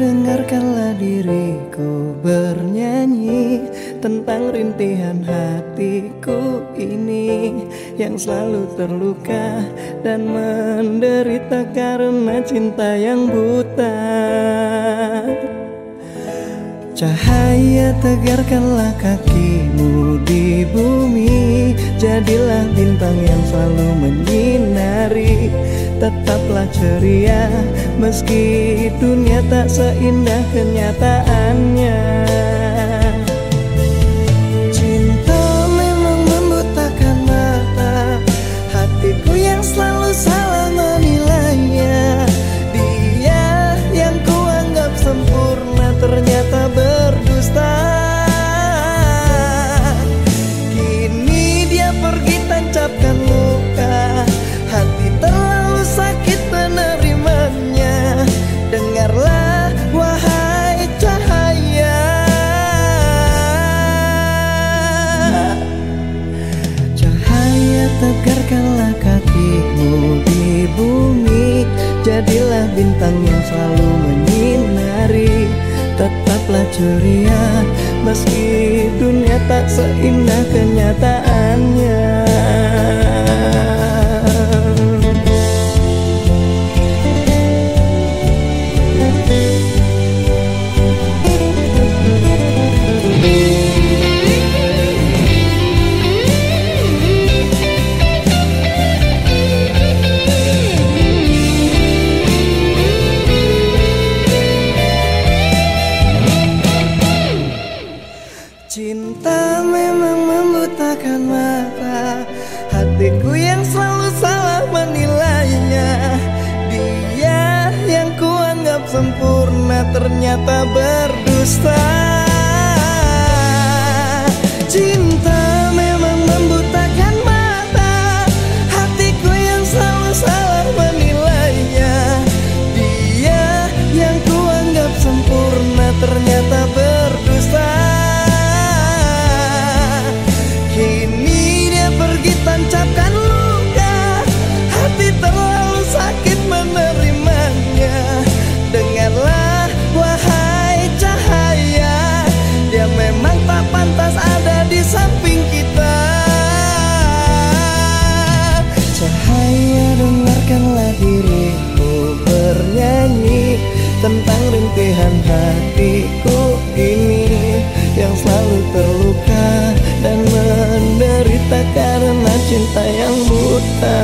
dengarkanlah diriku bernyanyi Tentang rintihan hatiku ini Yang selalu terluka dan menderita karena cinta yang buta. Cahaya tegarkanlah kakimu di bumi Jadilah bintang yang selalu menyinari Tetaplah ceria. Meski dunia tak seindah kenyataannya selalu menyinari Tetaplah ceria. Meski dunia tak seindah kenyataannya mata Hatiku yang selalu salah menilainya. Dia yang kuanggap sempurna ternyata berdusta cinta yang buta